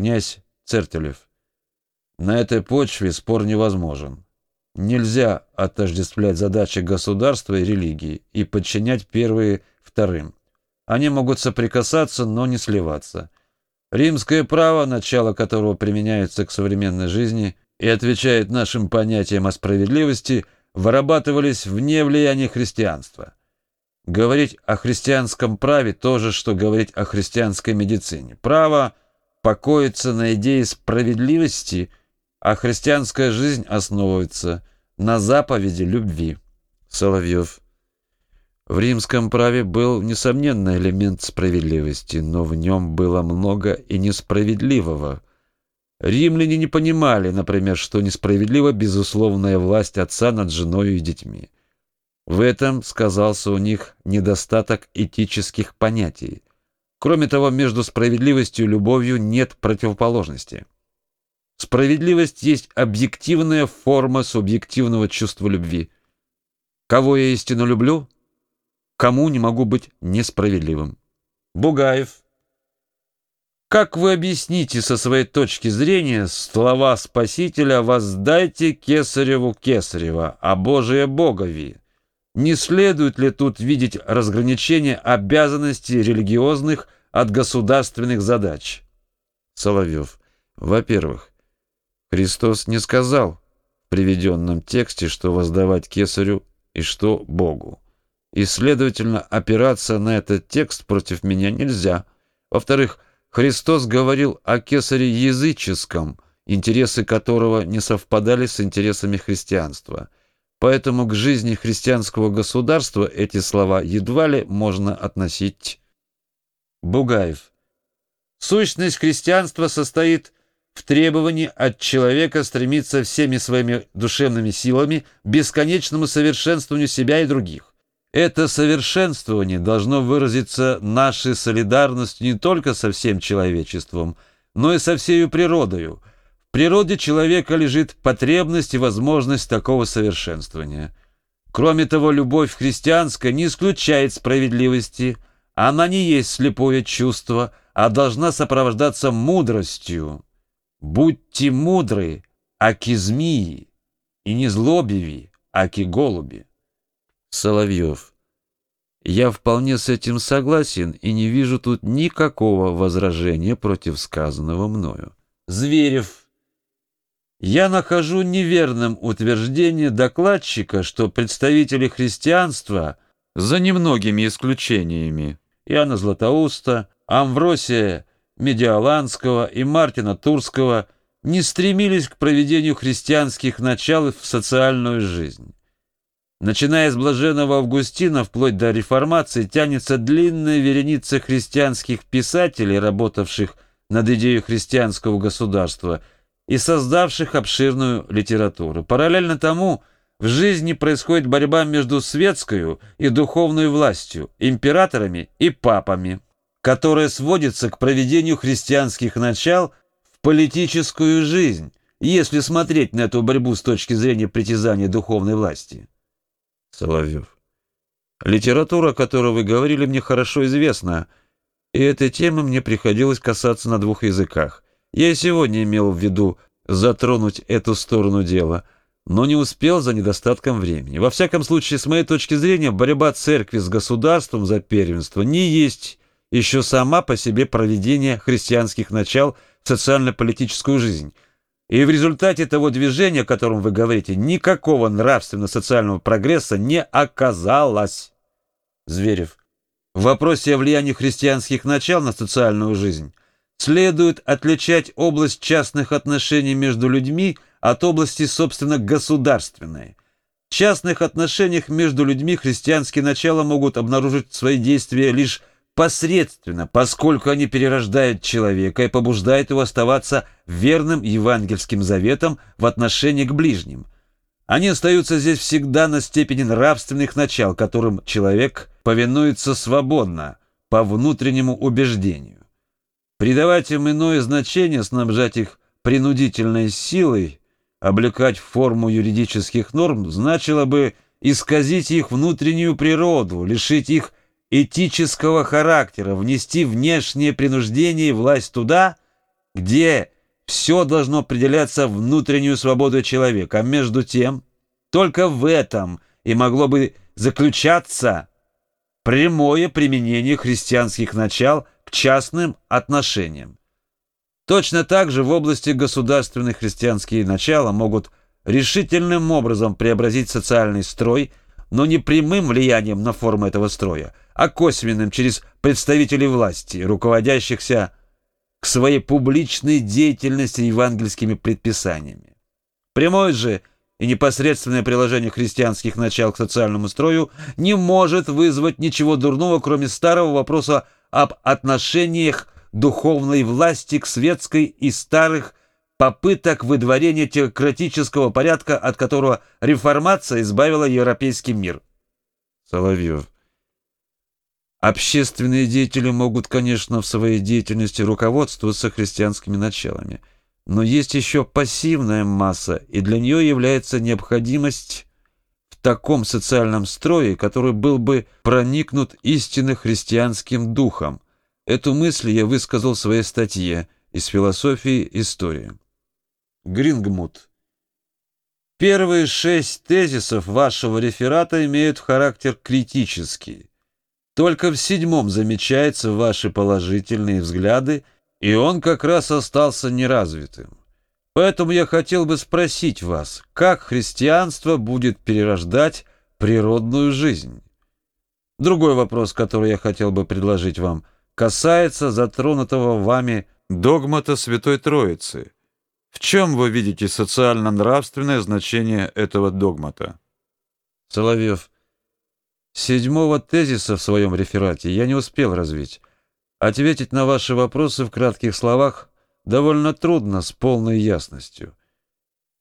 князь Цертелев. На этой почве спор невозможен. Нельзя отождествлять задачи государства и религии и подчинять первые вторым. Они могут соприкасаться, но не сливаться. Римское право, начало которого применяется к современной жизни и отвечает нашим понятиям о справедливости, вырабатывались вне влияния христианства. Говорить о христианском праве то же, что говорить о христианской медицине. Право покоится на идее справедливости, а христианская жизнь основывается на заповеди любви. Соловьев. В римском праве был несомненный элемент справедливости, но в нем было много и несправедливого. Римляне не понимали, например, что несправедлива безусловная власть отца над женой и детьми. В этом сказался у них недостаток этических понятий. Кроме того, между справедливостью и любовью нет противоположности. Справедливость есть объективная форма субъективного чувства любви. Кого я истинно люблю, кому не могу быть несправедливым. Бугаев. Как вы объясните со своей точки зрения слова Спасителя «Воздайте кесареву кесарева, а Божие Богови»? Не следует ли тут видеть разграничение обязанностей религиозных от государственных задач? Соловьев. Во-первых, Христос не сказал в приведенном тексте, что воздавать кесарю и что Богу. И, следовательно, опираться на этот текст против меня нельзя. Во-вторых, Христос говорил о кесаре языческом, интересы которого не совпадали с интересами христианства – Поэтому к жизни христианского государства эти слова едва ли можно относить. Бугаев. Сущность христианства состоит в требовании от человека стремиться всеми своими душевными силами к бесконечному совершенствованию себя и других. Это совершенствование должно выразиться нашей солидарностью не только со всем человечеством, но и со всей природою, в природе человека лежит потребность и возможность такого совершенствования. Кроме того, любовь христианская не исключает справедливости, она не есть слепое чувство, а должна сопровождаться мудростью. Будьте мудры, аки змеи, и не злобиви, аки голуби. Соловьев. Я вполне с этим согласен и не вижу тут никакого возражения против сказанного мною. Зверев. Я нахожу неверным утверждение докладчика, что представители христианства, за немногими исключениями, Иоанна Златоуста, Амвросия Медиаланского и Мартина Турского, не стремились к проведению христианских начал в социальную жизнь. Начиная с блаженного Августина вплоть до реформации тянется длинная вереница христианских писателей, работавших над идеей христианского государства – и создавших обширную литературу. Параллельно тому в жизни происходит борьба между светской и духовной властью, императорами и папами, которая сводится к проведению христианских начал в политическую жизнь, если смотреть на эту борьбу с точки зрения притязания духовной власти. Соловьев. Литература, о которой вы говорили, мне хорошо известна, и этой темы мне приходилось касаться на двух языках – я и сегодня имел в виду затронуть эту сторону дела, но не успел за недостатком времени. Во всяком случае, с моей точки зрения, борьба церкви с государством за первенство не есть еще сама по себе проведение христианских начал в социально-политическую жизнь. И в результате того движения, о котором вы говорите, никакого нравственно-социального прогресса не оказалось. Зверев. В вопросе о влиянии христианских начал на социальную жизнь следует отличать область частных отношений между людьми от области, собственно, государственной. В частных отношениях между людьми христианские начала могут обнаружить свои действия лишь посредственно, поскольку они перерождают человека и побуждают его оставаться верным евангельским заветам в отношении к ближним. Они остаются здесь всегда на степени нравственных начал, которым человек повинуется свободно, по внутреннему убеждению. Придавать им иное значение, снабжать их принудительной силой, облекать форму юридических норм, значило бы исказить их внутреннюю природу, лишить их этического характера, внести внешнее принуждение и власть туда, где все должно определяться внутреннюю свободу человека, а между тем только в этом и могло бы заключаться прямое применение христианских начал к частным отношениям. Точно так же в области государственных христианские начала могут решительным образом преобразить социальный строй, но не прямым влиянием на форму этого строя, а косвенным через представителей власти, руководящихся к своей публичной деятельности евангельскими предписаниями. Прямое же и непосредственное приложение христианских начал к социальному строю не может вызвать ничего дурного, кроме старого вопроса об отношениях духовной власти к светской и старых попыток выдворения теократического порядка, от которого реформация избавила европейский мир. Соловьев. Общественные деятели могут, конечно, в своей деятельности руководствоваться христианскими началами, но есть еще пассивная масса, и для нее является необходимость в таком социальном строе, который был бы проникнут истинно христианским духом, Эту мысль я высказал в своей статье из философии истории. Грингмут. Первые шесть тезисов вашего реферата имеют характер критический. Только в седьмом замечаются ваши положительные взгляды, и он как раз остался неразвитым. Поэтому я хотел бы спросить вас, как христианство будет перерождать природную жизнь? Другой вопрос, который я хотел бы предложить вам – касается затронутого вами догмата Святой Троицы. В чем вы видите социально-нравственное значение этого догмата? Соловьев. Седьмого тезиса в своем реферате я не успел развить. Ответить на ваши вопросы в кратких словах довольно трудно с полной ясностью.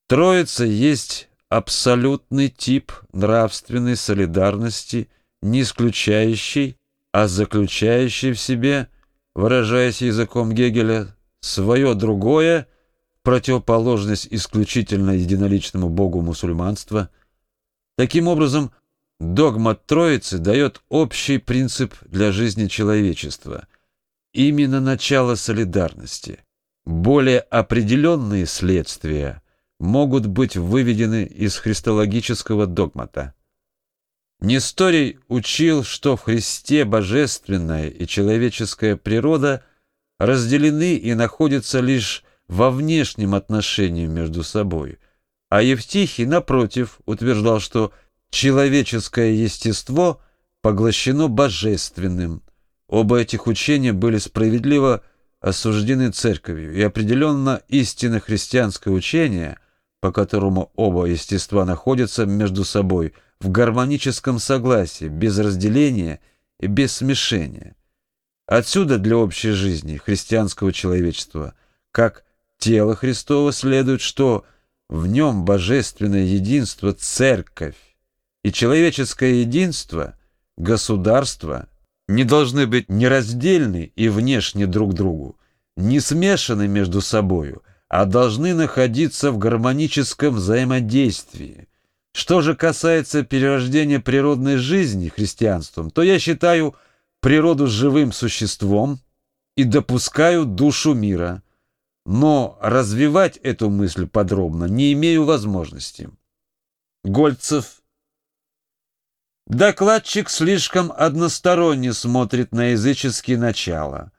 Троица есть абсолютный тип нравственной солидарности, не исключающий а заключающий в себе, выражаясь языком Гегеля, свое другое, противоположность исключительно единоличному Богу мусульманства. Таким образом, догма Троицы дает общий принцип для жизни человечества, именно начало солидарности. Более определенные следствия могут быть выведены из христологического догмата. Несторий учил, что в Христе божественная и человеческая природа разделены и находятся лишь во внешнем отношении между собой, а Евтихий, напротив, утверждал, что человеческое естество поглощено божественным. Оба этих учения были справедливо осуждены церковью, и определенно истинно христианское учение, по которому оба естества находятся между собой – в гармоническом согласии, без разделения и без смешения. Отсюда для общей жизни христианского человечества, как тело Христово, следует, что в нем божественное единство – церковь, и человеческое единство – государство – не должны быть нераздельны и внешне друг другу, не смешаны между собою, а должны находиться в гармоническом взаимодействии, что же касается перерождения природной жизни христианством, то я считаю природу живым существом и допускаю душу мира, но развивать эту мысль подробно не имею возможности. Гольцев. Докладчик слишком односторонне смотрит на языческие начала.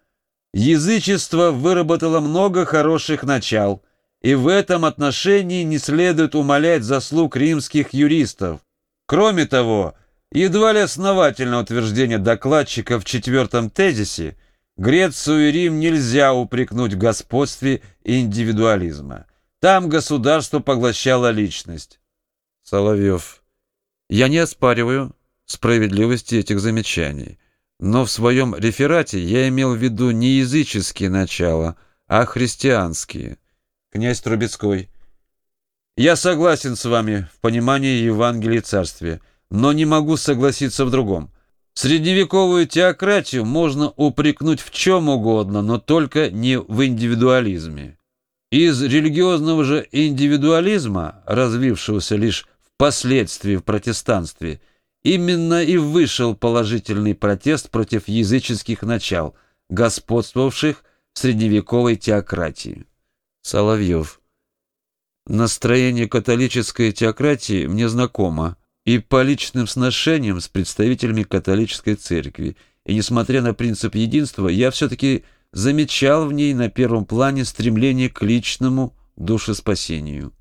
Язычество выработало много хороших начал – и в этом отношении не следует умалять заслуг римских юристов. Кроме того, едва ли основательное утверждение докладчика в четвертом тезисе Грецию и Рим нельзя упрекнуть в господстве индивидуализма. Там государство поглощало личность. Соловьев. Я не оспариваю справедливости этих замечаний, но в своем реферате я имел в виду не языческие начала, а христианские – Князь Трубецкой. Я согласен с вами в понимании Евангелия Царствия, но не могу согласиться в другом. Средневековую теократию можно упрекнуть в чем угодно, но только не в индивидуализме. Из религиозного же индивидуализма, развившегося лишь впоследствии в протестанстве, именно и вышел положительный протест против языческих начал, господствовавших в средневековой теократии. Соловьев. Настроение католической теократии мне знакомо и по личным сношениям с представителями католической церкви, и несмотря на принцип единства, я все-таки замечал в ней на первом плане стремление к личному душеспасению.